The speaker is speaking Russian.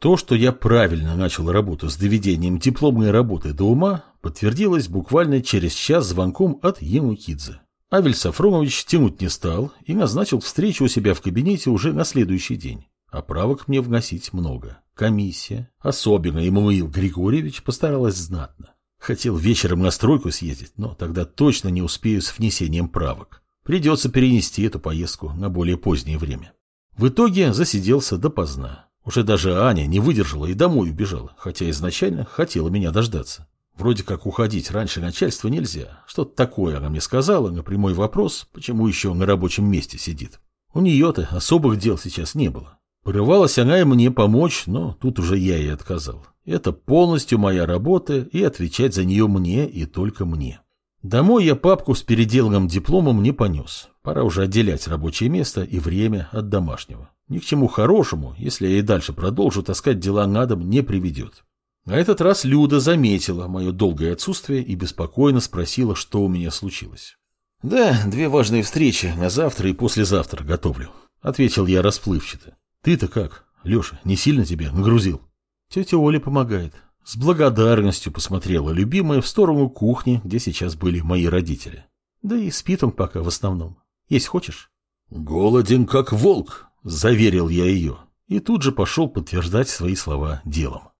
То, что я правильно начал работу с доведением дипломной работы до ума, подтвердилось буквально через час звонком от Емукидзе. Авель Сафронович тянуть не стал и назначил встречу у себя в кабинете уже на следующий день. А правок мне вносить много. Комиссия, особенно Эммануил Григорьевич, постаралась знатно. Хотел вечером на стройку съездить, но тогда точно не успею с внесением правок. Придется перенести эту поездку на более позднее время. В итоге засиделся допоздна. Уже даже Аня не выдержала и домой убежала, хотя изначально хотела меня дождаться. Вроде как уходить раньше начальства нельзя. Что-то такое она мне сказала на прямой вопрос, почему еще на рабочем месте сидит. У нее-то особых дел сейчас не было. Порывалась она и мне помочь, но тут уже я ей отказал. Это полностью моя работа, и отвечать за нее мне и только мне. Домой я папку с переделанным дипломом не понес. Пора уже отделять рабочее место и время от домашнего. Ни к чему хорошему, если я и дальше продолжу таскать дела на дом, не приведет. На этот раз Люда заметила мое долгое отсутствие и беспокойно спросила, что у меня случилось. «Да, две важные встречи на завтра и послезавтра готовлю», — ответил я расплывчато. «Ты-то как, Леша, не сильно тебя нагрузил?» Тетя Оля помогает. С благодарностью посмотрела любимая в сторону кухни, где сейчас были мои родители. Да и спит он пока в основном. Есть хочешь? Голоден, как волк, заверил я ее. И тут же пошел подтверждать свои слова делом.